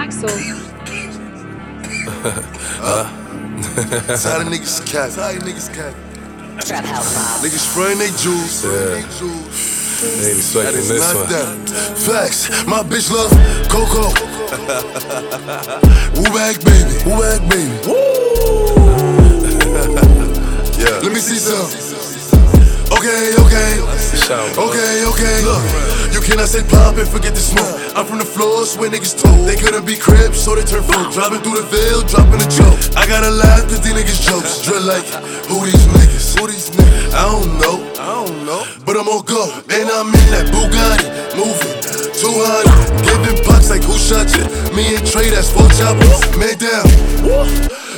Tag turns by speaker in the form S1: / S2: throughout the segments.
S1: Axel.
S2: Tired of niggas cap. Tired of niggas cap.
S3: Trap house mob.
S2: Niggas spraying they jewels.
S4: Yeah. They ain't
S2: That
S4: expecting
S2: is
S4: this
S2: not
S4: one.
S2: that. Facts. My bitch love Coco. Woo bag baby. Woo bag baby.
S4: Yeah.
S2: Let me see some. Okay, okay.
S4: Shout out.
S2: Okay, okay. Look, you cannot say pop and forget the smoke. I'm from the floors where niggas told. They couldn't be cribs, so they turn full. Driving through the veil, dropping a joke. I gotta laugh cause these niggas jokes. Drill like, who these niggas? Who these niggas? I don't know. I don't know. But I'm on go. And I'm in that Bugatti. Moving. 200. Giving pucks like who shot you? Me and Trey, that's four choppers. Man down.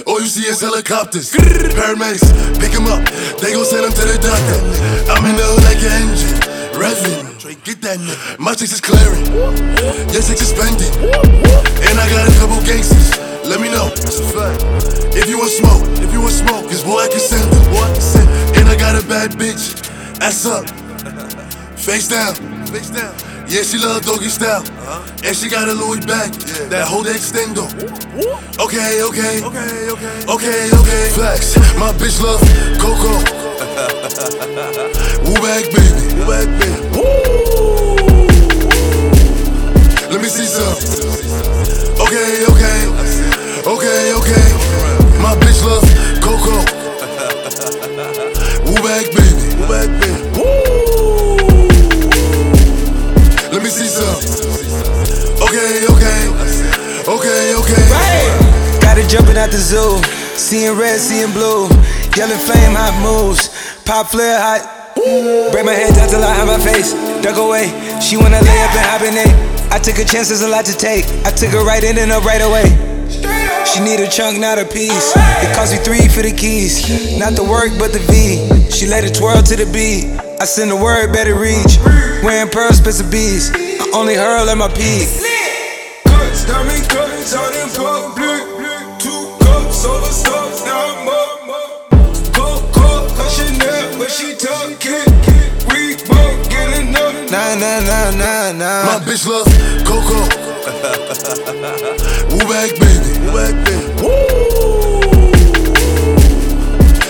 S2: All you see is helicopters. Paramedics, pick 'em up. They gon' send 'em to the doctor. I'm in the hood like an engine. Get that nigga. My chicks is clearing. Your chicks is spending. And I got a couple gangsters. Let me know. That's a fact. If you want smoke, if you want smoke, cause boy I can send them. Boy, send. And I got a bad bitch. Ass up. Face down. Face down. Yeah, she love doggy style. Uh-huh. And she got a Louis bag. That whole extendo. Okay, okay. Okay, okay. Okay, okay. Flex. My bitch love Coco. Woo bag baby. Woo bag baby. Let me see some. Okay, okay. Okay, okay. My bitch love Coco. Woo bag baby. Woo bag baby. Let me see some. Okay, okay. Okay, okay.
S5: Got it jumping out the zoo. Seeing red, seeing blue. Yellow flame, hot moves. Pop flare, hot. Break my head down till I have my face. Duck away. She wanna lay up and hibernate. I took a chance, there's a lot to take. I took her right in and up right away. She need a chunk, not a piece. It cost me three for the keys. Not the work, but the V. She let it twirl to the beat. I send the word, better reach. Wearing pearls, special bees. I only hurl at my peak. Cuts, out Nah, nah, nah, nah.
S2: My bitch love Coco. Woo bag baby. Woo baby.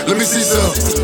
S2: Let me see some.